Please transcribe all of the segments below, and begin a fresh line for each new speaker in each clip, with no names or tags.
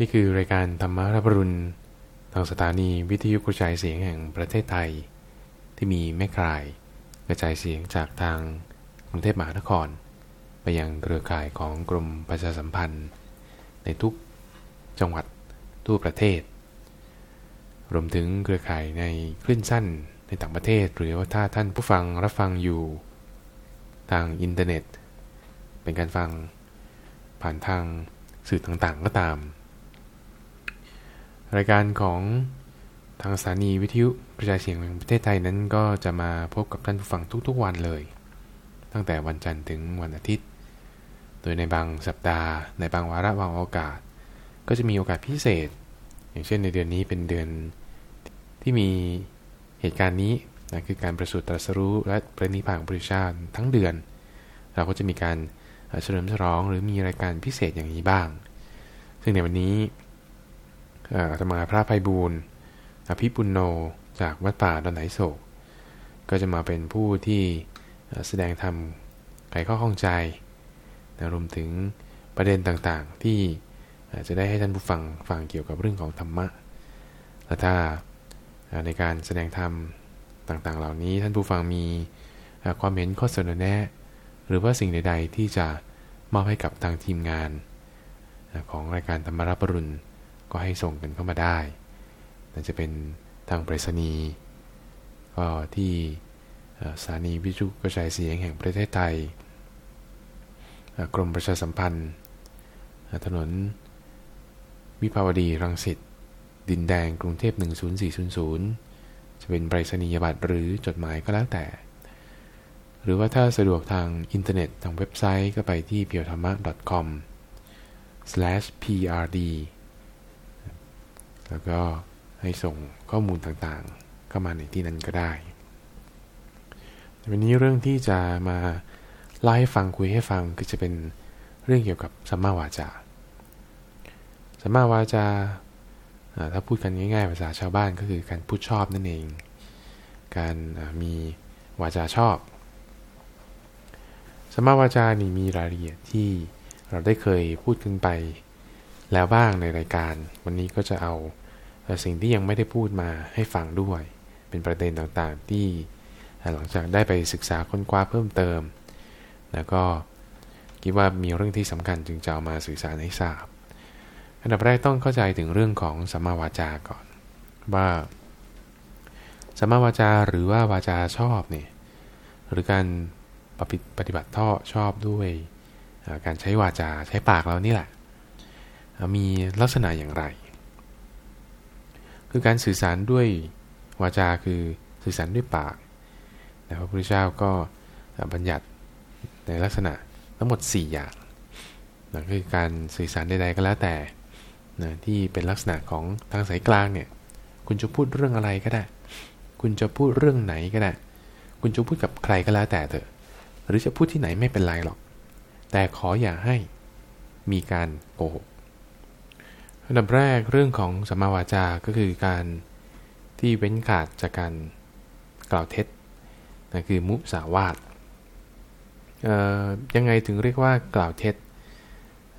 นี่คือรายการธรรมรับรุณทางสถานีวิทยุกระจายเสียงแห่งประเทศไทย ที่มีแม่กลายกระจายเสียงจากทางกรุงเทพมหานคร ไปยังเครือข่ายของกรมประชาสัมพันธ์ ในทุกจังหวัดทั่วประเทศ รวมถึงเครือข่ายในคลื่นสั้นในต่างประเทศ หรือว่าถ้าท่านผู้ฟังรับฟังอยู่ ทางอินเทอร์เน็ต เป็นการฟังผ่านทางสื่อต่างๆก็ตาม รายการของทางสถานีวิทยุกระจายเสียงแห่งประเทศไทยนั้นก็จะมาพบกับท่านผู้ฟังทุกๆวันเลย ตั้งแต่วันจันทร์ถึงวันอาทิตย์ โดยในบางสัปดาห์ ในบางวาระบางโอกาส ก็จะมีโอกาสพิเศษ อย่างเช่นในเดือนนี้เป็นเดือนที่มีเหตุการณ์นี้นะคือการประสูติตรัสรู้และประนิพพานของพระเจ้าทั้งเดือน เราก็จะมีการเฉลิมฉลองหรือมีรายการพิเศษอย่างนี้บ้าง ซึ่งในวันนี้ ธรรมาพระภัยบูรณ์อภิปุณโนจากวัดป่าดอนไหนโศก ก็จะมาเป็นผู้ที่แสดงธรรมไขข้อข้องใจนะรวมถึงประเด็นต่างๆ ที่จะได้ให้ท่านผู้ฟังฟังเกี่ยวกับเรื่องของธรรมะ และถ้าในการแสดงธรรมต่างๆ เหล่านี้ท่านผู้ฟังมีความเห็นข้อเสนอแนะ หรือว่าสิ่งใด ๆ ที่จะมอบให้กับทางทีมงานของรายการธรรมรับรุณ ก็ให้ส่งกันเข้ามาได้น่าจะเป็นทางไปรษณีย์ก็ที่สถานีวิทยุกระจายเสียงแห่งประเทศไทย กรมประชาสัมพันธ์ ถนนวิภาวดีรังสิต ดินแดงกรุงเทพ 10400 จะเป็นไปรษณียบัตรหรือจดหมายก็แล้วแต่ หรือว่าถ้าสะดวกทางอินเทอร์เน็ตทางเว็บไซต์ก็ไปที่ p i o t h a m a com prd แล้วก็ให้ส่งข้อมูลต่างๆ เข้ามาในที่นั้นก็ได้ วันนี้เรื่องที่จะมาเล่าให้ฟังคุยให้ฟังก็จะเป็นเรื่องเกี่ยวกับสัมมาวาจา สัมมาวาจา ถ้าพูดกันง่ายๆภาษาชาวบ้านก็คือการพูดชอบนั่นเอง การมีวาจาชอบ สัมมาวาจานี่มีรายละเอียดที่เราได้เคยพูดขึ้นไปแล้วบ้างในรายการ วันนี้ก็จะเอา สิ่งที่ยังไม่ได้พูดมาให้ฟังด้วย เป็นประเด็นต่างๆที่หลังจากได้ไปศึกษาค้นคว้าเพิ่มเติม แล้วก็คิดว่ามีเรื่องที่สำคัญจึงจะเอามาสื่อสารให้ทราบอันดับแรกต้องเข้าใจถึงเรื่องของสัมมาวาจาก่อน ว่าสัมมาวาจาหรือว่าวาจาชอบเนี่ยหรือการปฏิบัติท่อชอบด้วยการใช้วาจาใช้ปากเรานี่แหละมีลักษณะอย่างไร คือการสื่อสารด้วยวาจาคือสื่อสารด้วยปากแต่พระพุทธเจ้าก็บัญญัติในลักษณะทั้งหมด 4 อย่างนั่นคือการสื่อสารใดๆก็แล้วแต่นะที่เป็นลักษณะของทางสายกลางเนี่ย คุณจะพูดเรื่องอะไรก็ได้ คุณจะพูดเรื่องไหนก็ได้ คุณจะพูดกับใครก็แล้วแต่เถอะ หรือจะพูดที่ไหนไม่เป็นไรหรอก แต่ขออย่าให้มีการโกหก อันดับแรกเรื่องของสัมมาวาจาก็คือการที่เว้นขาดจากการกล่าวเท็จนั่นคือมุสาวาทยังไงถึงเรียกว่ากล่าวเท็จ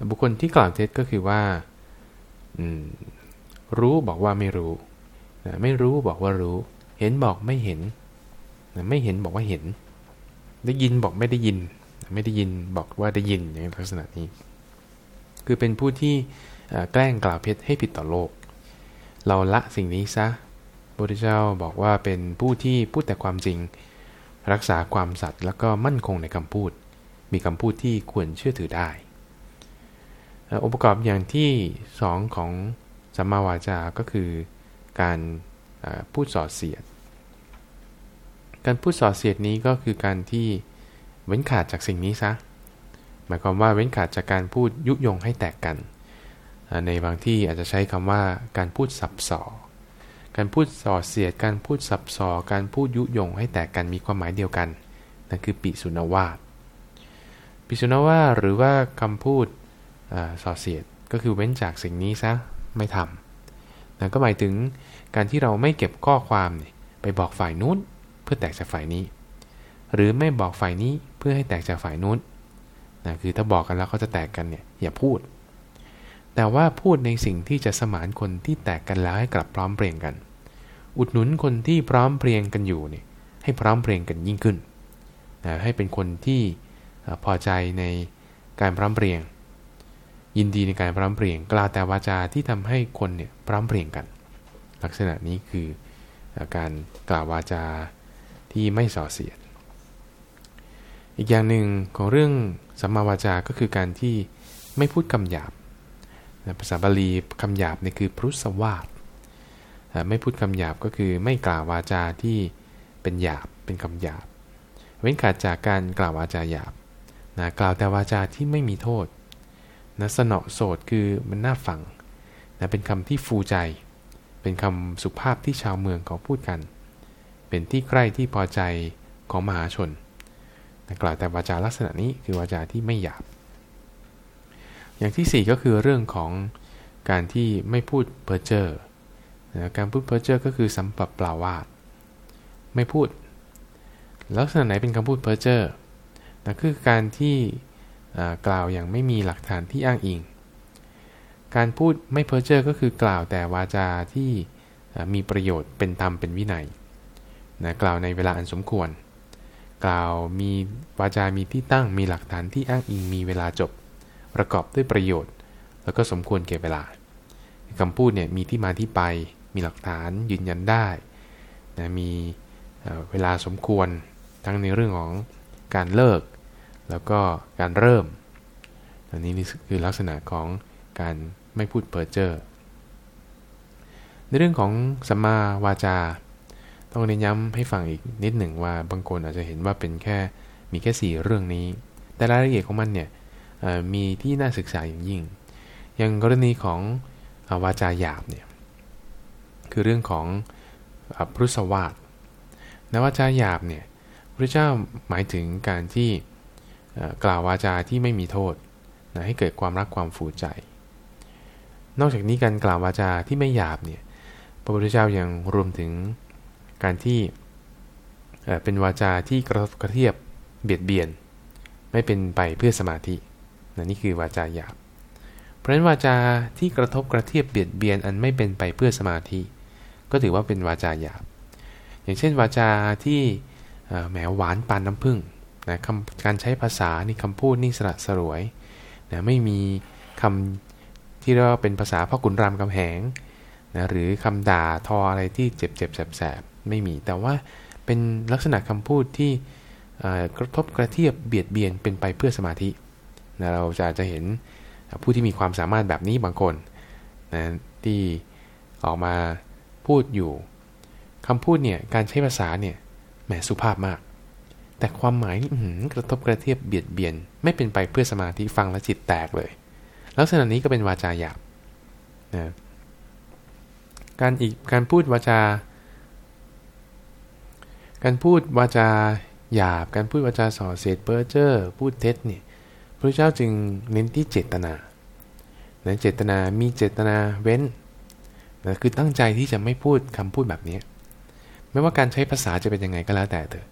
บุคคลที่กล่าวเท็จก็คือว่ารู้บอกว่าไม่รู้ไม่รู้บอกว่ารู้ เห็นบอกไม่เห็นไม่เห็นบอกว่าเห็น ได้ยินบอกไม่ได้ยิน ไม่ได้ยินบอกว่าได้ยินอย่างลักษณะนี้ คือเป็นผู้ที่ แกล้งกล่าวเพชรให้ผิดต่อโลก เราละสิ่งนี้ซะพระพุทธเจ้าบอกว่าเป็นผู้ที่พูดแต่ความจริง รักษาความสัตย์แล้วก็มั่นคงในคำพูด มีคำพูดที่ควรเชื่อถือได้องค์ประกอบอย่างที่สองของสัมมาวาจาก็คือการพูดสอดเสียด การพูดสอดเสียดนี้ก็คือการที่เว้นขาดจากสิ่งนี้ซะ หมายความว่าเว้นขาดจากการพูดยุยงให้แตกกัน ในบางที่อาจจะใช้คำว่าการพูดสับสอการพูดสอดเสียด การพูดสับสอการพูดยุยงให้แตกกันมีความหมายเดียวกันนั่นคือปิสุนวาทปิสุนวาทหรือว่าคำพูดสอดเสียดก็คือเว้นจากสิ่งนี้ซะไม่ทำนั่นก็หมายถึงการที่เราไม่เก็บข้อความไปบอกฝ่ายนู้นเพื่อแตกจากฝ่ายนี้ หรือไม่บอกฝ่ายนี้เพื่อให้แตกจากฝ่ายนู้นนะคือถ้าบอกกันแล้วเขาจะแตกกันเนี่ยอย่าพูด แต่ว่าพูดในสิ่งที่จะสมานคนที่แตกกันแล้วให้กลับพร้อมเพรียงกัน อุดหนุนคนที่พร้อมเพรียงกันอยู่เนี่ยให้พร้อมเพรียงกันยิ่งขึ้นนะให้เป็นคนที่พอใจในการพร้อมเพรียง ยินดีในการพร้อมเพรียง กล่าวแต่วาจาที่ทำให้คนเนี่ยพร้อมเพรียงกัน ลักษณะนี้คือการกล่าววาจาที่ไม่ส่อเสียด อีกอย่างหนึ่งของเรื่องสัมมาวาจาก็คือการที่ไม่พูดคำหยาบ ภาษาบาลีคำหยาบนี่คือพรุสวาทไม่พูดคำหยาบก็คือไม่กล่าววาจาที่เป็นหยาบเป็นคำหยาบ เว้นขาดจากการกล่าววาจาหยาบนะกล่าวแต่วาจาที่ไม่มีโทษนะสนอโสดคือมันน่าฟังนะเป็นคำที่ฟูใจ เป็นคำสุภาพที่ชาวเมืองเขาพูดกัน เป็นที่ใกล้ที่พอใจของมหาชนนะกล่าวแต่วาจาลักษณะนี้คือวาจาที่ไม่หยาบ อย่างที่ 4 ก็คือเรื่องของการที่ไม่พูดเพ้อเจ้อนะการพูดเพ้อเจ้อก็คือสัมปปลาวาดไม่พูด ลักษณะไหนเป็นคำพูดเพ้อเจ้อนะคือการที่กล่าวอย่างไม่มีหลักฐานที่อ้างอิง การพูดไม่เพ้อเจ้อก็คือกล่าวแต่วาจาที่มีประโยชน์เป็นธรรมเป็นวินัยนะกล่าวในเวลาอันสมควร กล่าวมีวาจามีที่ตั้งมีหลักฐานที่อ้างอิงมีเวลาจบ ประกอบด้วยประโยชน์ แล้วก็สมควรเก็บเวลาคำพูดเนี่ยมีที่มาที่ไป มีหลักฐานยืนยันได้นะมีเวลาสมควรทั้งในเรื่องของการเลิก แล้วก็การเริ่ม อันนี้คือลักษณะของการไม่พูดเพ้อเจ้อในเรื่องของสัมมาวาจา ต้องเน้นย้ำให้ฟังอีกนิดหนึ่งว่าบางคนอาจจะเห็นว่าเป็นแค่มีแค่สี่เรื่องนี้ แต่รายละเอียดของมันเนี่ย มีที่น่าศึกษาอย่างยิ่ง อย่างกรณีของวาจาหยาบเนี่ยคือเรื่องของพรุสวาทนวาจาหยาบเนี่ยพระเจ้าหมายถึงการที่กล่าววาจาที่ไม่มีโทษนะให้เกิดความรักความฟูใจ นอกจากนี้การกล่าววาจาที่ไม่หยาบเนี่ยพระพุทธเจ้ายังรวมถึงการที่เป็นวาจาที่กระทบกระเทียบเบียดเบียน ไม่เป็นไปเพื่อสมาธิ นะนี่คือวาจาหยาบ เพราะฉะนั้นวาจาที่กระทบกระเทียบเบียดเบียนอันไม่เป็นไปเพื่อสมาธิ ก็ถือว่าเป็นวาจาหยาบ อย่างเช่นวาจาที่แหมหวานปานน้ำผึ้งนะการใช้ภาษานี่คำพูดนี่สระสรวยนะไม่มีคำที่เรียกว่าเป็นภาษาพ่อขุนรามคำแหงนะหรือคำด่าทออะไรที่เจ็บเจ็บแสบแสบไม่มี แต่ว่าเป็นลักษณะคำพูดที่กระทบกระเทียบเบียดเบียนเป็นไปเพื่อสมาธิ นะเราจะจะเห็นผู้ที่มีความสามารถแบบนี้บางคนนะที่ออกมาพูดอยู่คำพูดเนี่ยการใช้ภาษาเนี่ยแหมสุภาพมาก แต่ความหมายกระทบกระเทียบเบียดเบียน ไม่เป็นไปเพื่อสมาธิฟังแล้วจิตแตกเลย ลักษณะนี้ก็เป็นวาจาหยาบนะการอีกการพูดวาจา การพูดวาจาหยาบ การพูดวาจาส่อเสียดเปอร์เจอร์พูดเท็จเนี่ย พระเจ้าจึงเน้นที่เจตนานะเจตนามีเจตนาเว้นนะคือตั้งใจที่จะไม่พูดคำพูดแบบนี้ ไม่ว่าการใช้ภาษาจะเป็นยังไงก็แล้วแต่เถอะ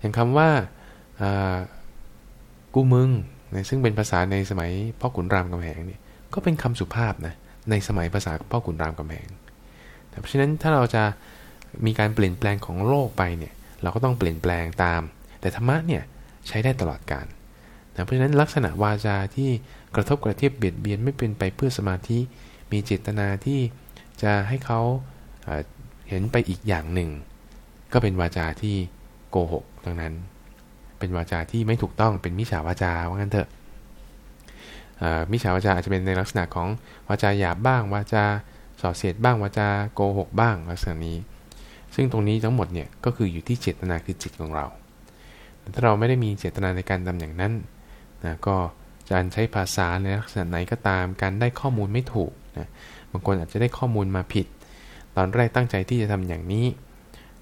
อย่างคำว่ากูมึงนะซึ่งเป็นภาษาในสมัยพ่อขุนรามกำแหงเนี่ยก็เป็นคำสุภาพนะในสมัยภาษาพ่อขุนรามกำแหงเพราะฉะนั้นถ้าเราจะมีการเปลี่ยนแปลงของโลกไปเนี่ยเราก็ต้องเปลี่ยนแปลงตาม แต่ธรรมะเนี่ยใช้ได้ตลอดกาล เพราะฉะนั้นลักษณะวาจาที่กระทบกระเทียบเบียดเบียนไม่เป็นไปเพื่อสมาธิ มีเจตนาที่จะให้เขาเห็นไปอีกอย่างหนึ่ง ก็เป็นวาจาที่โกหกดังนั้น เป็นวาจาที่ไม่ถูกต้องเป็นมิจฉาวาจาว่างั้นเถอะมิจฉาวาจาอาจจะเป็นในลักษณะของวาจาหยาบบ้าง วาจาส่อเสียดบ้างวาจาโกหกบ้างลักษณะนี้ ซึ่งตรงนี้ทั้งหมดเนี่ยก็คืออยู่ที่เจตนาคือจิตของเรา ถ้าเราไม่ได้มีเจตนาในการทำอย่างนั้น นะก็จะใช้ภาษาในลักษณะไหนก็ตาม การได้ข้อมูลไม่ถูกนะบางคนอาจจะได้ข้อมูลมาผิด ตอนแรกตั้งใจที่จะทำอย่างนี้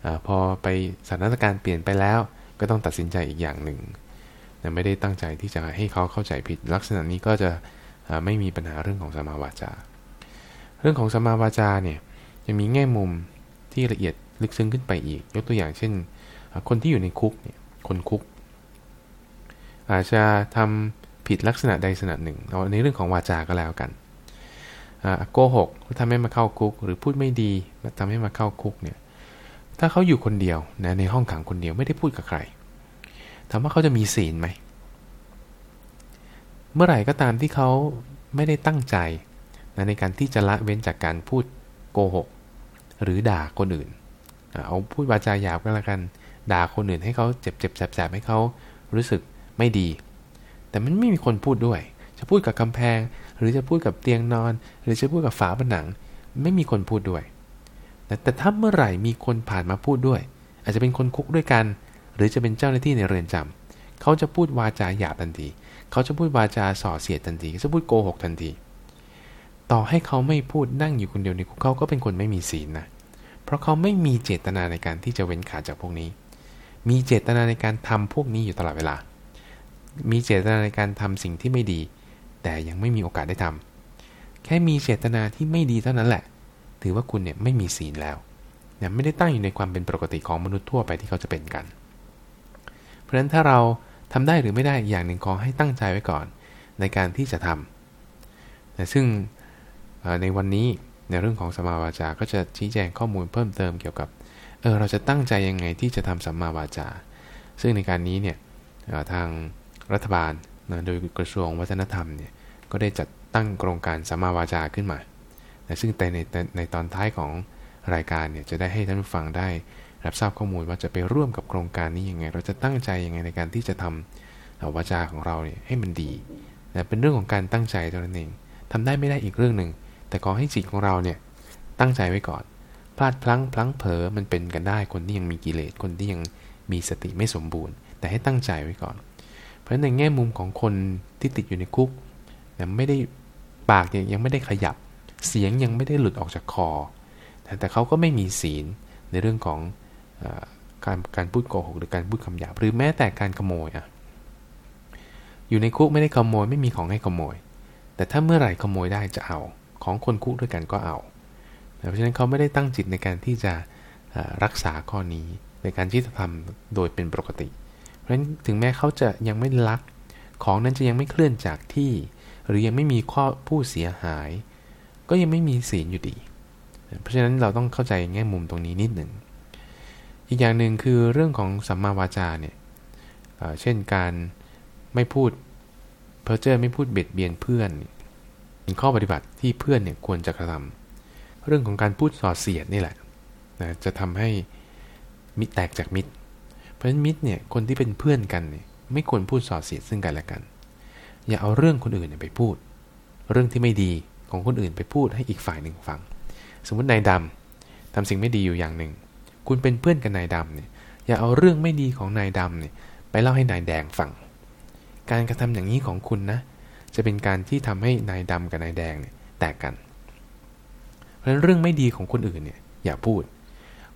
อพอไปสถานการณ์เปลี่ยนไปแล้ว ก็ต้องตัดสินใจอีกอย่างหนึ่งแต่ไม่ได้ตั้งใจที่จะให้เขาเข้าใจผิด ลักษณะนี้ก็จะไม่มีปัญหาเรื่องของสมาวาจา เรื่องของสมาวาจาเนี่ยจะมีแง่มุมที่ละเอียดลึกซึ้งขึ้นไปอีก ยกตัวอย่างเช่น คนที่อยู่ในคุกเนี่ยคนคุก อาจจะทำผิดลักษณะใดลักษณะหนึ่งเอาในเรื่องของวาจาก็แล้วกันโกหกทำให้มาเข้าคุก หรือพูดไม่ดีทำให้มาเข้าคุกเนี่ยถ้าเขาอยู่คนเดียวนะในห้องขังคนเดียวไม่ได้พูดกับใครถามว่าเขาจะมีศีลไหม เมื่อไหร่ก็ตามที่เขาไม่ได้ตั้งใจนะในการที่จะละเว้นจากการพูดโกหก หรือด่าคนอื่น เอาพูดวาจาหยาบก็แล้วกัน ด่าคนอื่นให้เขาเจ็บเจ็บแสบๆให้เขารู้สึก ไม่ดี แต่มันไม่มีคนพูดด้วย จะพูดกับกำแพง หรือจะพูดกับเตียงนอน หรือจะพูดกับฝาผนัง ไม่มีคนพูดด้วย แต่ถ้าเมื่อไหร่มีคนผ่านมาพูดด้วย อาจจะเป็นคนคุกด้วยกัน หรือจะเป็นเจ้าหน้าที่ในเรือนจำเขาจะพูดวาจาหยาบทันที เขาจะพูดวาจาส่อเสียดทันทีจะพูดโกหกทันที ต่อให้เขาไม่พูดนั่งอยู่คนเดียวในคุกเขาก็เป็นคนไม่มีศีลนะ เพราะเขาไม่มีเจตนาในการที่จะเว้นขาจากพวกนี้มีเจตนาในการทำพวกนี้อยู่ตลอดเวลา มีเจตนาในการทำสิ่งที่ไม่ดี แต่ยังไม่มีโอกาสได้ทำแค่มีเจตนาที่ไม่ดีเท่านั้นแหละ ถือว่าคุณเนี่ยไม่มีศีลแล้วเนี่ยไม่ได้ตั้งอยู่ในความเป็นปกติของมนุษย์ทั่วไปที่เขาจะเป็นกัน เพราะฉะนั้นถ้าเราทำได้หรือไม่ได้อย่างหนึ่งขอให้ตั้งใจไว้ก่อน ในการที่จะทำแต่ซึ่งในวันนี้ในเรื่องของสมาวาจาก็จะชี้แจงข้อมูลเพิ่มเติมเกี่ยวกับเออเราจะตั้งใจยังไงที่จะทำสัมมาวาจา ซึ่งในการนี้เนี่ยทาง รัฐบาลนะโดยกระทรวงวัฒนธรรมเนี่ยก็ได้จัดตั้งโครงการสัมมาวาจาขึ้นมานะซึ่งแต่ในในตอนท้ายของรายการเนี่ยจะได้ให้ท่านผู้ฟังได้รับทราบข้อมูลว่าจะไปร่วมกับโครงการนี้ยังไง เราจะตั้งใจยังไงในการที่จะทำวาจาของเราเนี่ยให้มันดีนะเป็นเรื่องของการตั้งใจเท่านั้นเองทำได้ไม่ได้อีกเรื่องหนึ่ง แต่ขอให้จิตของเราเนี่ยตั้งใจไว้ก่อน พลาดพลั้งพลั้งเผลอมันเป็นกันได้คนที่ยังมีกิเลสคนที่ยังมีสติไม่สมบูรณ์ แต่ให้ตั้งใจไว้ก่อน ราะในแง่มุมของคนที่ติดอยู่ในคุกแต่ไม่ได้ปากยังไม่ได้ขยับ เสียงยังไม่ได้หลุดออกจากคอ แต่เขาก็ไม่มีศีลในเรื่องของอการการพูดโกหกหรือการพูดคำหยาบหรือแม้แต่การขโมยอะอยู่ในคุกไม่ได้ขโมยไม่มีของให้ขโมย แต่ถ้าเมื่อไหร่ขโมยได้จะเอา ของคนคุกด้วยกันก็เอาเพราะฉะนั้นเขาไม่ได้ตั้งจิตในการที่จะรักษาข้อนี้ในการที่จะทำโดยเป็นปกติ ราะฉะนั้นถึงแม้เขาจะยังไม่ลัก ของนั้นจะยังไม่เคลื่อนจากที่ หรือยังไม่มีข้อผู้เสียหาย ก็ยังไม่มีศีลอยู่ดี เพราะฉะนั้นเราต้องเข้าใจแง่มุมตรงนี้นิดหนึ่ง อีกอย่างหนึ่งคือเรื่องของสัมมาวาจาเนี่ยเช่นการไม่พูดเพอเจอไม่พูดเบียดเบียนเพื่อนเป็นข้อปฏิบัติที่เพื่อนเนี่ยควรจะกระทำเรื่องของการพูดส่อเสียดนี่แหละนะจะทำให้มิตรแตกจากมิตร เพราะฉะนั้นมิตรเนี่ยคนที่เป็นเพื่อนกันเนี่ยไม่ควรพูดส่อเสียดซึ่งกันและกัน อย่าเอาเรื่องคนอื่นไปพูด เรื่องที่ไม่ดีของคนอื่นไปพูดให้อีกฝ่ายหนึ่งฟัง สมมตินายดำทำสิ่งไม่ดีอยู่อย่างหนึ่ง คุณเป็นเพื่อนกับนายดำเนี่ยอย่าเอาเรื่องไม่ดีของนายดำเนี่ยไปเล่าให้นายแดงฟัง การกระทำอย่างนี้ของคุณนะ จะเป็นการที่ทำให้นายดำกับนายแดงเนี่ยแตกกัน เพราะฉะนั้นเรื่องไม่ดีของคนอื่นเนี่ยอย่าพูด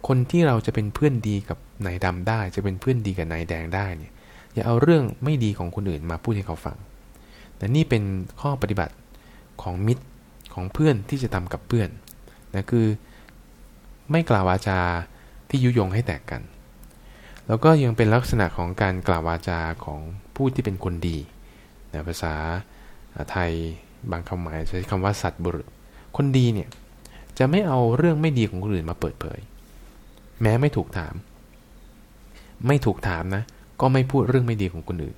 คนที่เราจะเป็นเพื่อนดีกับนายดำได้ จะเป็นเพื่อนดีกับนายแดงได้เนี่ยอย่าเอาเรื่องไม่ดีของคนอื่นมาพูดให้เขาฟัง แต่นี่เป็นข้อปฏิบัติของมิตรของเพื่อนที่จะทำกับเพื่อนนะคือไม่กล่าววาจาที่ยุยงให้แตกกัน แล้วก็ยังเป็นลักษณะของการกล่าววาจาของผู้ที่เป็นคนดีนะภาษาไทยบางคำหมายใช้คำว่าสัตบุรุษ คนดีเนี่ยจะไม่เอาเรื่องไม่ดีของคนอื่นมาเปิดเผย แม้ไม่ถูกถาม ไม่ถูกถามนะ ก็ไม่พูดเรื่องไม่ดีของคนอื่น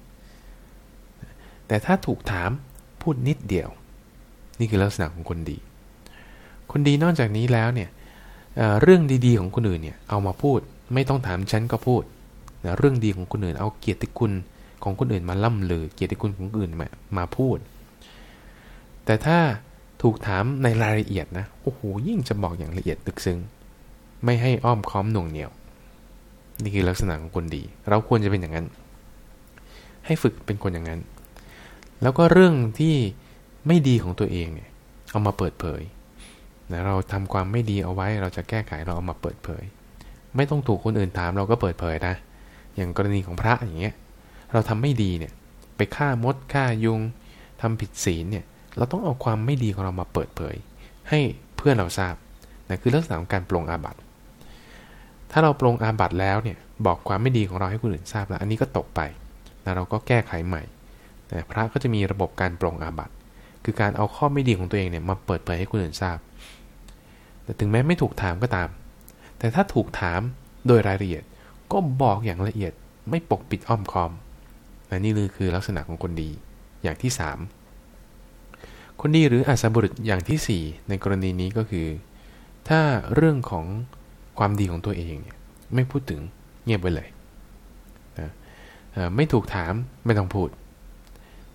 แต่ถ้าถูกถามพูดนิดเดียว นี่คือลักษณะของคนดี คนดีนอกจากนี้แล้วเนี่ยเเรื่องดีๆของคนอื่นเนี่ยเอามาพูดไม่ต้องถามฉันก็พูดนะเรื่องดีของคนอื่น เอาเกียรติคุณของคนอื่นมาล่ำลือ เกียรติคุณของคนอื่นมามาพูด แต่ถ้าถูกถามในรายละเอียดนะโอ้โหยิ่งจะบอกอย่างละเอียดตึกซึ้ง ไม่ให้อ้อมค้อมหน่วงเหนียว นี่คือลักษณะของคนดี เราควรจะเป็นอย่างนั้น ให้ฝึกเป็นคนอย่างนั้น แล้วก็เรื่องที่ไม่ดีของตัวเองเนี่ย เอามาเปิดเผยนะเราทำความไม่ดีเอาไว้ เราจะแก้ไขเราเอามาเปิดเผย ไม่ต้องถูกคนอื่นถามเราก็เปิดเผยนะ อย่างกรณีของพระอย่างเงี้ย เราทำไม่ดีเนี่ย ไปฆ่ามดฆ่ายุงทำผิดศีลเนี่ย เราต้องเอาความไม่ดีของเรามาเปิดเผย ให้เพื่อนเราทราบนะคือลักษณะของการปลงอาบัติ ถ้าเราปรงอาบัตแล้วเนี่ยบอกความไม่ดีของเราให้คนอื่นทราบแล้ว อันนี้ก็ตกไปแล้วเราก็แก้ไขใหม่แต่พระก็จะมีระบบการปรงอาบัตคือการเอาข้อไม่ดีของตัวเองเนี่ยมาเปิดเผยให้คนอื่นทราบ แต่ถึงแม้ไม่ถูกถามก็ตาม แต่ถ้าถูกถามโดยรายละเอียดก็บอกอย่างละเอียดไม่ปกปิดอ้อมคอมนะนี่คือลักษณะของคนดีอย่างที่ 3 คนดีหรืออาสาบุรุษอย่างที่ 4 ในกรณีนี้ก็คือ ถ้าเรื่องของ ความดีของตัวเองเนี่ยไม่พูดถึงเงียบไปเลยนะไม่ถูกถามไม่ต้องพูด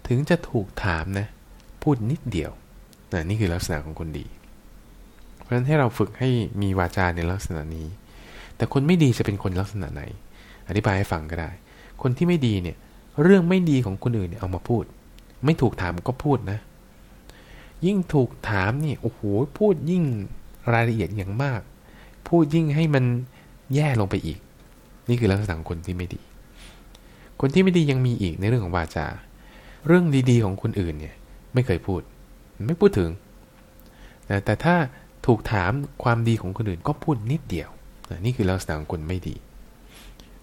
ถึงจะถูกถามนะพูดนิดเดียวนะนี่คือลักษณะของคนดี เพราะฉะนั้นให้เราฝึกให้มีวาจาในลักษณะนี้ แต่คนไม่ดีจะเป็นคนลักษณะไหน อธิบายให้ฟังก็ได้ คนที่ไม่ดีเนี่ยเรื่องไม่ดีของคนอื่นเนี่ยเอามาพูด ไม่ถูกถามก็พูดนะ ยิ่งถูกถามนี่โอ้โหพูดยิ่งรายละเอียดอย่างมาก พูดยิ่งให้มันแย่ลงไปอีก นี่คือลักษณะของคนที่ไม่ดี คนที่ไม่ดียังมีอีกในเรื่องของวาจา เรื่องดีๆของคนอื่นเนี่ยไม่เคยพูด ไม่พูดถึง แต่ถ้าถูกถามความดีของคนอื่นก็พูดนิดเดียว นี่คือลักษณะของคนไม่ดี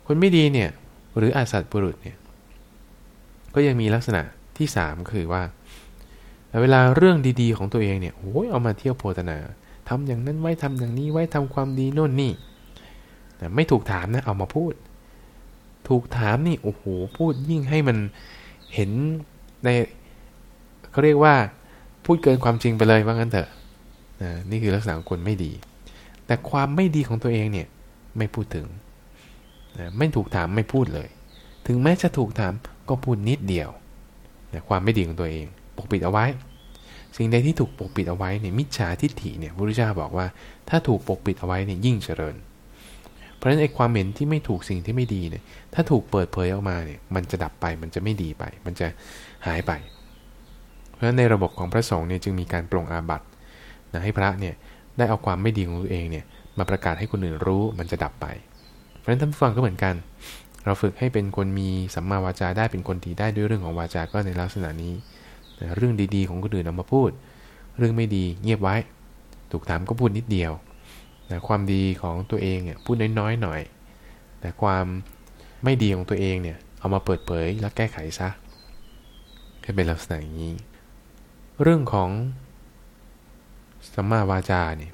คนไม่ดีเนี่ยหรืออาสัตบุรุษเนี่ยก็ยังมีลักษณะที่3คือว่า เวลาเรื่องดีๆของตัวเองเนี่ยโอ้ยเอามาเที่ยวโพธนา ทำอย่างนั้นไว้ทำอย่างนี้ไว้ทำความดีโน่นนี่แต่ไม่ถูกถามนะเอามาพูด ถูกถามนี่โอ้โหพูดยิ่งให้มันเห็นในเขาเรียกว่าพูดเกินความจริงไปเลยว่างั้นเถอะนะนี่คือลักษณะของคนไม่ดี แต่ความไม่ดีของตัวเองเนี่ยไม่พูดถึงนะไม่ถูกถามไม่พูดเลย ถึงแม้จะถูกถามก็พูดนิดเดียวนะความไม่ดีของตัวเอง ปกปิดเอาไว้ สิ่งใดที่ถูกปกปิดเอาไว้เนี่ยมิจฉาทิฏฐิเนี่ยพระพุทธเจ้าบอกว่า ถ้าถูกปกปิดเอาไว้เนี่ยยิ่งเจริญ เพราะฉะนั้นไอ้ความเห็นที่ไม่ถูกสิ่งที่ไม่ดีเนี่ยถ้าถูกเปิดเผยออกมาเนี่ยมันจะดับไปมันจะไม่ดีไป มันจะหายไป เพราะฉะนั้นในระบบของพระสงฆ์เนี่ยจึงมีการปรงอาบัตินะให้พระเนี่ยได้เอาความไม่ดีของตัวเองเนี่ยมาประกาศให้คนอื่นรู้มันจะดับไป เพราะฉะนั้นท่านผู้ฟังก็เหมือนกัน เราฝึกให้เป็นคนมีสัมมาวาจาได้เป็นคนดีได้ด้วยเรื่องของวาจาก็ในลักษณะนี้ เรื่องดีๆของคนอื่นเอามาพูด เรื่องไม่ดีเงียบไว้ ถูกถามก็พูดนิดเดียวแต่ความดีของตัวเองเนี่ยพูดน้อยๆหน่อย แต่ความไม่ดีของตัวเองเนี่ยเอามาเปิดเผยแล้วแก้ไขซะให้เป็นลักษณะอย่างนี้ เรื่องของสัมมาวาจาเนี่ย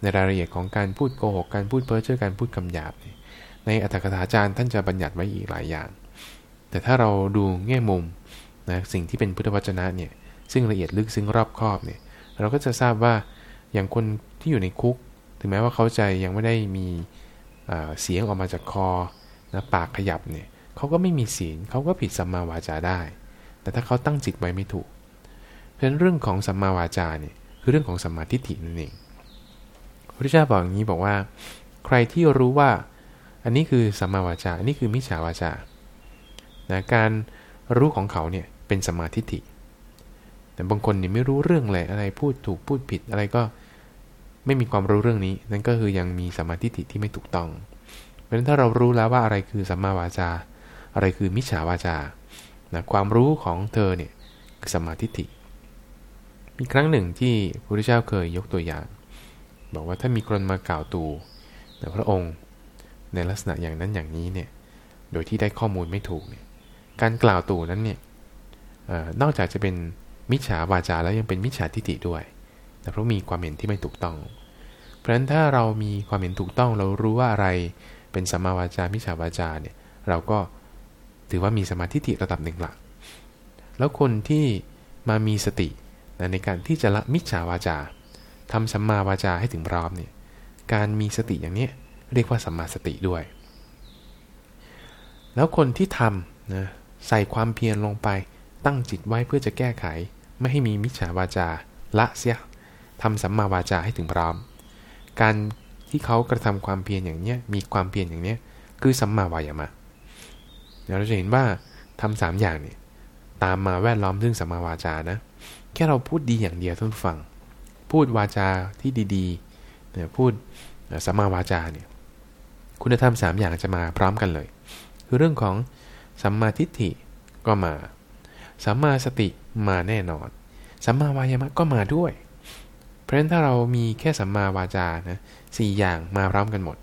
ในรายละเอียดของการพูดโกหกการพูดเพ้อเจ้อการพูดคำหยาบในอัตถกถาจารย์ท่านจะบัญญัติไว้อีกหลายอย่าง แต่ถ้าเราดูแง่มุม นะสิ่งที่เป็นพุทธวจนะเนี่ยซึ่งละเอียดลึกซึ้งรอบคอบเนี่ยเราก็จะทราบว่าอย่างคนที่อยู่ในคุก ถึงแม้ว่าเขาใจยังไม่ได้มีเสียงออกมาจากคอนะปากขยับเนี่ยเขาก็ไม่มีศีลเขาก็ผิดสัมมาวาจาได้ แต่ถ้าเขาตั้งจิตไว้ไม่ถูกเพราะฉะนั้นเรื่องของสัมมาวาจาเนี่ยคือเรื่องของสัมมาทิฏฐินั่นเองพระพุทธเจ้าบอกอย่างนี้บอกว่า ใครที่รู้ว่าอันนี้คือสัมมาวาจาอันนี้คือมิจฉาวาจานะการ รู้ของเขาเนี่ยเป็นสมาธิฐิแต่บางคนนี่ไม่รู้เรื่องเลยอะไรพูดถูกพูดผิดอะไรก็ไม่มีความรู้เรื่องนี้ นั่นก็คือยังมีสมาธิฐิที่ไม่ถูกต้อง เพราะฉะนั้นถ้าเรารู้แล้วว่าอะไรคือสัมมาวาจา อะไรคือมิจฉาวาจานะความรู้ของเธอเนี่ยคือสมาธิฐิ มีครั้งหนึ่งที่พระพุทธเจ้าเคยยกตัวอย่าง บอกว่าถ้ามีคนมากล่าวตูพระองค์ในลักษณะอย่างนั้นอย่างนี้เนี่ย โดยที่ได้ข้อมูลไม่ถูกเนี่ย การกล่าวตู่นั้นเนี่ยนอกจากจะเป็นมิจฉาวาจาแล้วยังเป็นมิจฉาทิฏฐิด้วยแต่เพราะมีความเห็นที่ไม่ถูกต้อง เพราะฉะนั้นถ้าเรามีความเห็นถูกต้องเรารู้ว่าอะไรเป็นสัมมาวาจามิจฉาวาจาเนี่ยเราก็ถือว่ามีสมาธิิระดับหนึ่งละแล้วคนที่มามีสติในการที่จะละมิจฉาวาจาทำสัมมาวาจาให้ถึงพร้อมเนี่ยการมีสติอย่างนี้เรียกว่าสัมมาสติด้วย แล้วคนที่ทำนะ ใส่ความเพียรลงไป ตั้งจิตไว้เพื่อจะแก้ไข ไม่ให้มีมิจฉาวาจา ละเสียทำสัมมาวาจาให้ถึงพร้อม การที่เขากระทำความเพียรอย่างเนี้ยมีความเพียรอย่างเนี้ยคือสัมมาวายามะเราจะเห็นว่าทำสามอย่างเนี่ยตามมาแวดล้อมซึ่งสัมมาวาจานะ แค่เราพูดดีอย่างเดียวท่านฟัง พูดวาจาที่ดีๆเนี่ยพูดสัมมาวาจาเนี่ยคุณธรรม3อย่างจะมาพร้อมกันเลย คือเรื่องของ สัมมาทิฏฐิก็มา สัมมาสติมาแน่นอน สัมมาวายามะก็มาด้วย เพราะฉะนั้นถ้าเรามีแค่สัมมาวาจานะสี่อย่างมาพร้อมกันหมด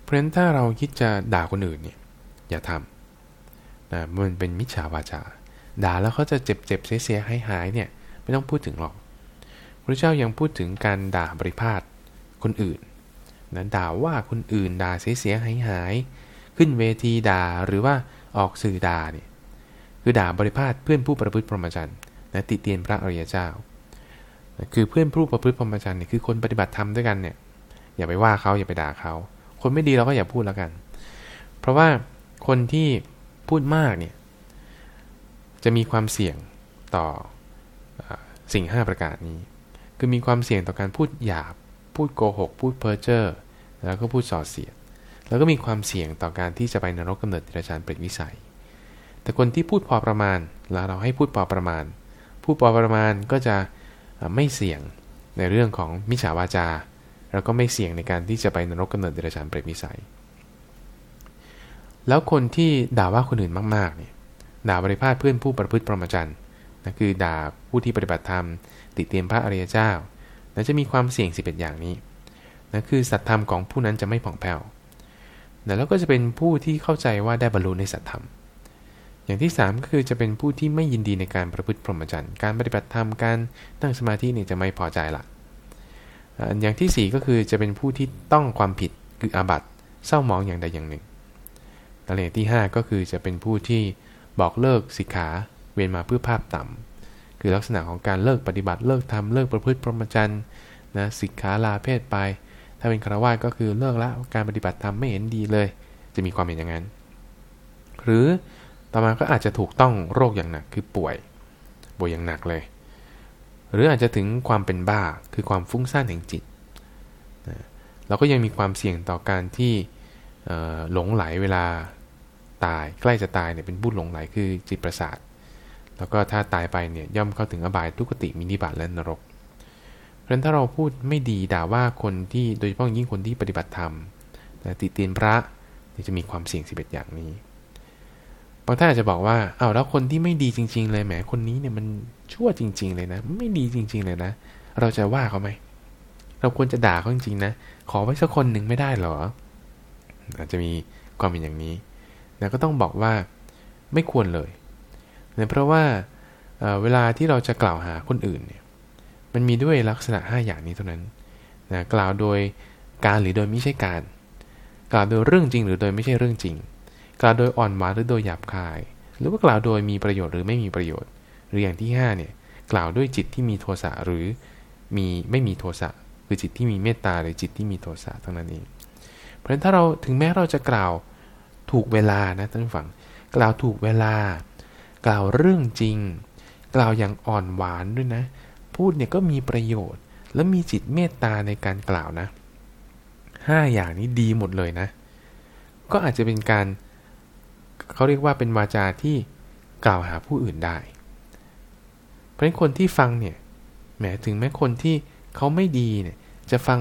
เพราะฉะนั้นถ้าเราคิดจะด่าคนอื่นเนี่ยอย่าทำนะมันเป็นมิจฉาวาจา ด่าแล้วเขาจะเจ็บเจ็บเสียเสียหายหายเนี่ยไม่ต้องพูดถึงหรอกพระเจ้ายังพูดถึงการด่าบริพาทคนอื่นนะด่าว่าคนอื่นด่าเสียเสียหายหาย ขึ้นเวทีด่าหรือว่า ออกสื่อด่าเนี่ยคือด่าบริพาทเพื่อนผู้ประพฤติพรหมจรรย์นะติเตียนพระอริยเจ้า คือเพื่อนผู้ประพฤติพรหมจรรย์เนี่ยคือคนปฏิบัติธรรมด้วยกันเนี่ยอย่าไปว่าเขาอย่าไปด่าเขา คนไม่ดีเราก็อย่าพูดแล้วกัน เพราะว่าคนที่พูดมากเนี่ยจะมีความเสี่ยงต่อสิ่ง 5 ประการนี้ คือมีความเสี่ยงต่อการพูดหยาบ พูดโกหก พูดเพ้อเจ้อแล้วก็พูดส่อเสียด แล้วก็มีความเสี่ยงต่อการที่จะไปนรกกำเนิดติรชานเปรตวิสัย แต่คนที่พูดพอประมาณแล้วเราให้พูดพอประมาณ พูดพอประมาณก็จะไม่เสี่ยงในเรื่องของมิจฉาวาจา แล้วก็ไม่เสี่ยงในการที่จะไปนรกกำเนิดติรชานเปรตวิสัย แล้วคนที่ด่าว่าคนอื่นมากๆเนี่ยด่าบริพาทเพื่อนผู้ประพฤติประมาจันนะคือด่าผู้ที่ปฏิบัติธรรม ติเตียนพระอริยเจ้านะจะมีความเสี่ยงสิเป็นอย่างนี้นะคือสัตธรรมของผู้นั้นจะไม่ผ่องแผ้ว แล้วก็จะเป็นผู้ที่เข้าใจว่าได้บรรลุในสัตธรรม อย่างที่ 3 ก็คือจะเป็นผู้ที่ไม่ยินดีในการประพฤติพรหมจรรย์ การปฏิบัติธรรม การตั้งสมาธิเนี่ยจะไม่พอใจละอย่างที่ 4 ก็คือจะเป็นผู้ที่ต้องความผิดคืออาบัติเศร้ามองอย่างใดอย่างหนึ่งตัวอย่างที่ 5 ก็คือจะเป็นผู้ที่บอกเลิกสิกขาเวียนมาเพื่อภาพต่ำคือลักษณะของการเลิกปฏิบัติเลิกทำเลิกประพฤติพรหมจรรย์นะสิกขาลาเพศไป ถ้าเป็นคารวะก็คือเลิกละการปฏิบัติธรรมไม่เห็นดีเลย จะมีความเห็นอย่างนั้น หรือต่อมาก็อาจจะถูกต้องโรคอย่างหนักคือป่วย ป่วยอย่างหนักเลย หรืออาจจะถึงความเป็นบ้าคือความฟุ้งซ่านแห่งจิตนะเราก็ยังมีความเสี่ยงต่อการที่หลงไหลเวลาตายใกล้จะตายเนี่ยเป็นผู้หลงไหลคือจิตประสาท แล้วก็ถ้าตายไปเนี่ยย่อมเข้าถึงอบายทุกติมินิบาตและนรก เพราะฉะนั้นถ้าเราพูดไม่ดีด่าว่าคนที่โดยเฉพาะยิ่งคนที่ปฏิบัติธรรมติเตียนพระจะมีความเสี่ยงสิบเอ็ดอย่างนี้บางท่านอาจจะบอกว่าเอาแล้วคนที่ไม่ดีจริง ๆ เลยแหมคนนี้เนี่ยมันชั่วจริง ๆ เลยนะ ไม่ดีจริง ๆ เลยนะ เราจะว่าเขาไหมเราควรจะด่าเขาจริงๆนะขอไว้สักคนหนึ่งไม่ได้หรอ อาจจะมีความเป็นอย่างนี้นะก็ต้องบอกว่าไม่ควรเลยเนะเพราะว่าเเวลาที่เราจะกล่าวหาคนอื่นเนี่ย มันมีด้วยลักษณะ 5 อย่างนี้เท่านั้นนะกล่าวโดยการหรือโดยไม่ใช่การ กล่าวโดยเรื่องจริงหรือโดยไม่ใช่เรื่องจริง กล่าวโดยอ่อนหวานหรือโดยหยาบคาย หรือว่ากล่าวโดยมีประโยชน์หรือไม่มีประโยชน์ หรืออย่างที่5เนี่ยกล่าวด้วยจิตที่มีโทสะหรือมีไม่มีโทสะคือจิตที่มีเมตตาหรือจิตที่มีโทสะทั้งนั้นเอง เพราะฉะนั้นถ้าเราถึงแม้เราจะกล่าวถูกเวลานะท่านฟังกล่าวถูกเวลา กล่าวเรื่องจริง กล่าวอย่างอ่อนหวานด้วยนะ พูดเนี่ยก็มีประโยชน์ และมีจิตเมตตาในการกล่าวนะห้าอย่างนี้ดีหมดเลยนะ ก็อาจจะเป็นการเขาเรียกว่าเป็นวาจาที่กล่าวหาผู้อื่นได้ เพราะฉะนั้นคนที่ฟังเนี่ยแม้ถึงแม้คนที่เขาไม่ดีเนี่ยจะฟัง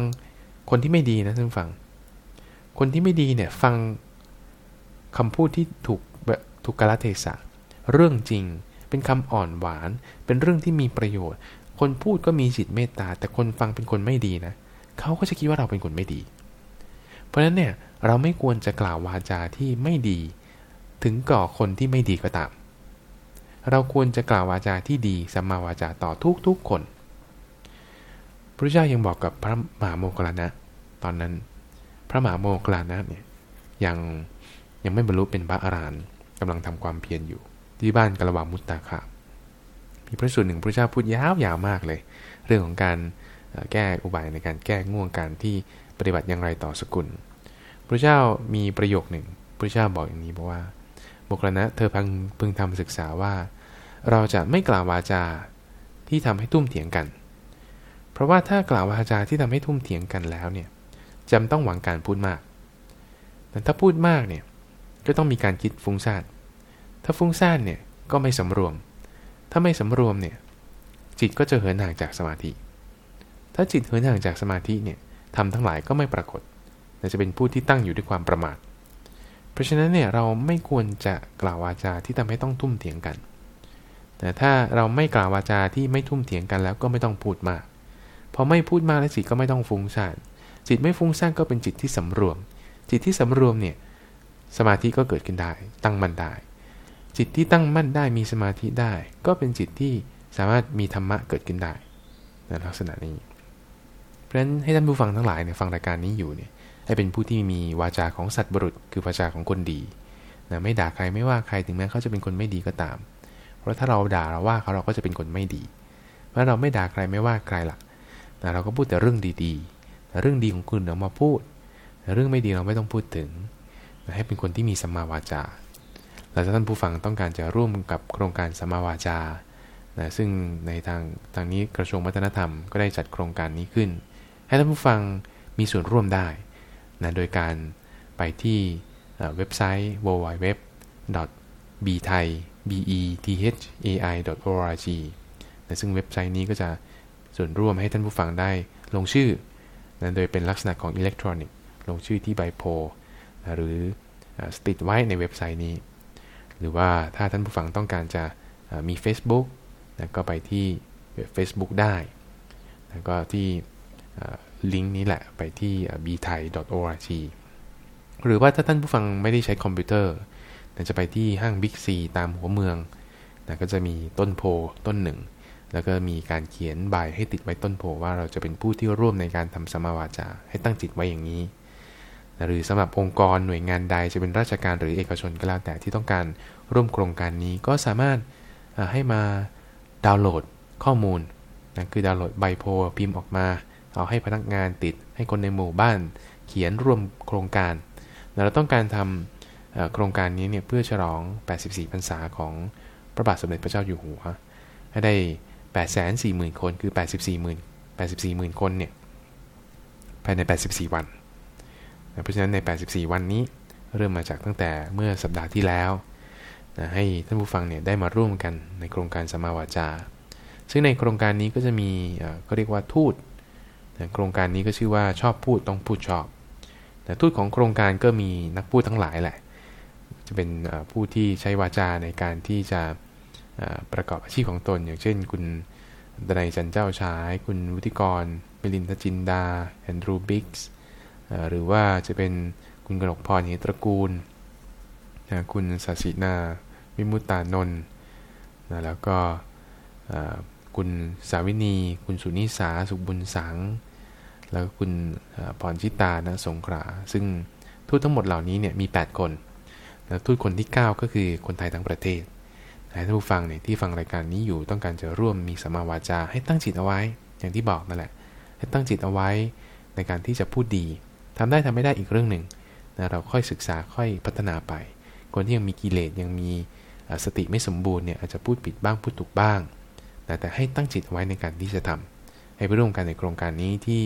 คนที่ไม่ดีนะท่านฟัง คนที่ไม่ดีเนี่ยฟังคำพูดที่ถูกถูกกาลเทศะ เรื่องจริง เป็นคำอ่อนหวาน เป็นเรื่องที่มีประโยชน์ คนพูดก็มีจิตเมตตา แต่คนฟังเป็นคนไม่ดีนะเขาก็จะคิดว่าเราเป็นคนไม่ดี เพราะฉะนั้นเนี่ยเราไม่ควรจะกล่าววาจาที่ไม่ดี ถึงก่อคนที่ไม่ดีก็ตาม เราควรจะกล่าววาจาที่ดีสัมมาวาจาต่อทุกๆคนพระเจ้ายังบอกกับพระมหาโมคคลานะ ตอนนั้นพระมหาโมคคลานะเนี่ยยังยังไม่บรรลุเป็นพระอรหันต์กำลังทำความเพียรอยู่ ที่บ้านกระวามุตตาคาม พระสูตรหนึ่งพระเจ้าพูดยาวยาวมากเลย เรื่องของการแก้อุบายในการแก้ง่วงการที่ปฏิบัติอย่างไรต่อสกุล พระเจ้ามีประโยคหนึ่งพระเจ้าบอกอย่างนี้บอกว่าบุคลนะเธอพังพึงทำศึกษาว่า เราจะไม่กล่าววาจาที่ทำให้ทุ่มเถียงกัน เพราะว่าถ้ากล่าววาจาที่ทำให้ทุ่มเถียงกันแล้วเนี่ยจำต้องหวังการพูดมาก แต่ถ้าพูดมากเนี่ยก็ต้องมีการคิดฟุ้งซ่าน ถ้าฟุ้งซ่านเนี่ยก็ไม่สำรวม ถ้าไม่สำรวมเนี่ยจิตก็จะเหินห่างจากสมาธิ ถ้าจิตเหินห่างจากสมาธิเนี่ยทำทั้งหลายก็ไม่ปรากฏแต่จะเป็นผู้ที่ตั้งอยู่ด้วยความประมาท เพราะฉะนั้นเนี่ยเราไม่ควรจะกล่าววาจาที่ทำให้ต้องทุ่มเถียงกัน แต่ถ้าเราไม่กล่าววาจาที่ไม่ทุ่มเถียงกันแล้วก็ไม่ต้องพูดมาก พอไม่พูดมากแล้วจิตก็ไม่ต้องฟุ้งซ่าน จิตไม่ฟุ้งซ่านก็เป็นจิตที่สำรวม จิตที่สำรวมเนี่ยสมาธิก็เกิดขึ้นได้ ตั้งมั่นได้ จิตที่ตั้งมั่นได้มีสมาธิได้ ก็เป็นจิตที่สามารถมีธรรมะเกิดขึ้นได้ในลักษณะนี้ เพราะฉะนั้นให้ท่านผู้ฟังทั้งหลายเนี่ยฟังรายการนี้อยู่เนี่ยให้เป็นผู้ที่มีวาจาของสัตว์บรุษ คือวาจาของคนดีนะไม่ด่าใครไม่ว่าใครถึงแม้เขาจะเป็นคนไม่ดีก็ตาม เพราะถ้าเราด่าเราว่าเขาเราก็จะเป็นคนไม่ดี เพราะเราไม่ด่าใครไม่ว่าใครหลักนะเราก็พูดแต่เรื่องดีๆ เรื่องดีของคุณเรามาพูด เรื่องไม่ดีเราไม่ต้องพูดถึง ให้เป็นคนที่มีสัมมาวาจา แล้วถ้าท่านผู้ฟังต้องการจะร่วมกับโครงการสมาวาจานะซึ่งในทางทางนี้กระทรวงวัฒนธรรมก็ได้จัดโครงการนี้ขึ้น ให้ท่านผู้ฟังมีส่วนร่วมได้นะโดยการไปที่เว็บไซต์ www b t h a i b e t h a i org นะซึ่งเว็บไซต์นี้ก็จะส่วนร่วมให้ท่านผู้ฟังได้ลงชื่อนะโดยเป็นลักษณะของอิเล็กทรอนิกส์ลงชื่อที่ใบโพหรือติดไว้ในเว็บไซต์นี้ หรือว่าถ้าท่านผู้ฟังต้องการจะมี Facebook นะก็ไปที่ Facebook ได้แล้วก็ที่ลิงก์นี้แหละไปที่ b t h a i org หรือว่าถ้าท่านผู้ฟังไม่ได้ใช้คอมพิวเตอร์จะไปที่ห้างบิ๊กซีตามหัวเมืองนะก็จะมีต้นโพต้นหนึ่ง แล้วก็มีการเขียนใบให้ติดไว้ต้นโพว่าเราจะเป็นผู้ที่ร่วมในการทำสมาวาจาให้ตั้งจิตไว้อย่างนี้ หรือสำหรับองค์กรหน่วยงานใดจะเป็นราชการหรือเอกชนก็แล้วแต่ที่ต้องการร่วมโครงการนี้ก็สามารถให้มาดาวน์โหลดข้อมูลนะคือดาวน์โหลดใบโพพิมพ์ออกมา เอาให้พนักงานติดให้คนในหมู่บ้าน เขียนร่วมโครงการเราต้องการทำโครงการนี้เนี่ยเพื่อฉลอง 84 พรรษาของพระบาทสมเด็จพระเจ้าอยู่หัว ให้ได้ 840,000 คนคือ 84 0,000 84,000 คนเนี่ยภายใน 84 วัน เพราะฉะนั้นใน 84 วันนี้เริ่มมาจากตั้งแต่เมื่อสัปดาห์ที่แล้วนะให้ท่านผู้ฟังเนี่ยได้มาร่วมกันในโครงการสมาวาจา ซึ่งในโครงการนี้ก็จะมีก็เรียกว่าทูตโครงการนี้ก็ชื่อว่าชอบพูดต้องพูดชอบแต่ทูตของโครงการก็มีนักพูดทั้งหลายแหละ จะเป็นผู้ที่ใช้วาจาในการที่จะประกอบอาชีพของตน อย่างเช่น คุณดนัยจันเจ้าชาย คุณวุฒิกรเมลินทจินดาแอนดรูบิกส์ หรือว่าจะเป็นคุณกนกพรเหตระกูล คุณสัสินาวิมุตตานนท์แล้วก็คุณสาวินี คุณสุนิสา สุบุญสัง แล้วก็คุณพรชิตานะสงขลาซึ่งทูตทั้งหมดเหล่านี้เนี่ยมี 8 คนแล้วทูตคนที่ 9 ก็คือคนไทยทั้งประเทศท่านผู้ฟังเนี่ยที่ฟังรายการนี้อยู่ต้องการจะร่วมมีสมาวาจาให้ตั้งจิตเอาไว้ อย่างที่บอกนั่นแหละ ให้ตั้งจิตเอาไว้ในการที่จะพูดดี ทำได้ทำไม่ได้อีกเรื่องหนึ่งนะเราค่อยศึกษาค่อยพัฒนาไป คนที่ยังมีกิเลสยังมีสติไม่สมบูรณ์เนี่ยอาจจะพูดผิดบ้างพูดถูกบ้างแต่ให้ตั้งจิตไว้ในการที่จะทำให้ไปร่วมกันในโครงการนี้ที่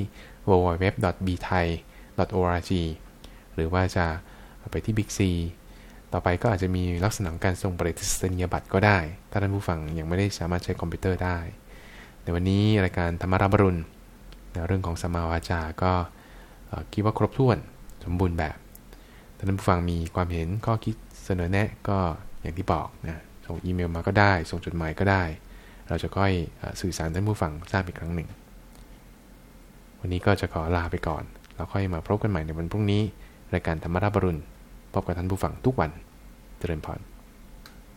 www.bthai.org หรือว่าจะไปที่ Big C ต่อไปก็อาจจะมีลักษณะการส่งปริศนียบัตรก็ได้ ถ้าท่านผู้ฟังยังไม่ได้สามารถใช้คอมพิวเตอร์ได้ ในวันนี้รายการธรรมราบรุณเรื่องของสมาวาจาก็ คิดว่าครบถ้วนสมบูรณ์แบบท่านผู้ฟังมีความเห็นข้อคิดเสนอแนะก็อย่างที่บอกนะส่งอีเมลมาก็ได้ ส่งจดหมายก็ได้ เราจะค่อยสื่อสารท่านผู้ฟังทราบอีกครั้งหนึ่ง วันนี้ก็จะขอลาไปก่อนแล้วค่อยมาพบกันใหม่ในวันพรุ่งนี้ รายการธรรมราบรุณพบกับท่านผู้ฟังทุกวันเจริญพร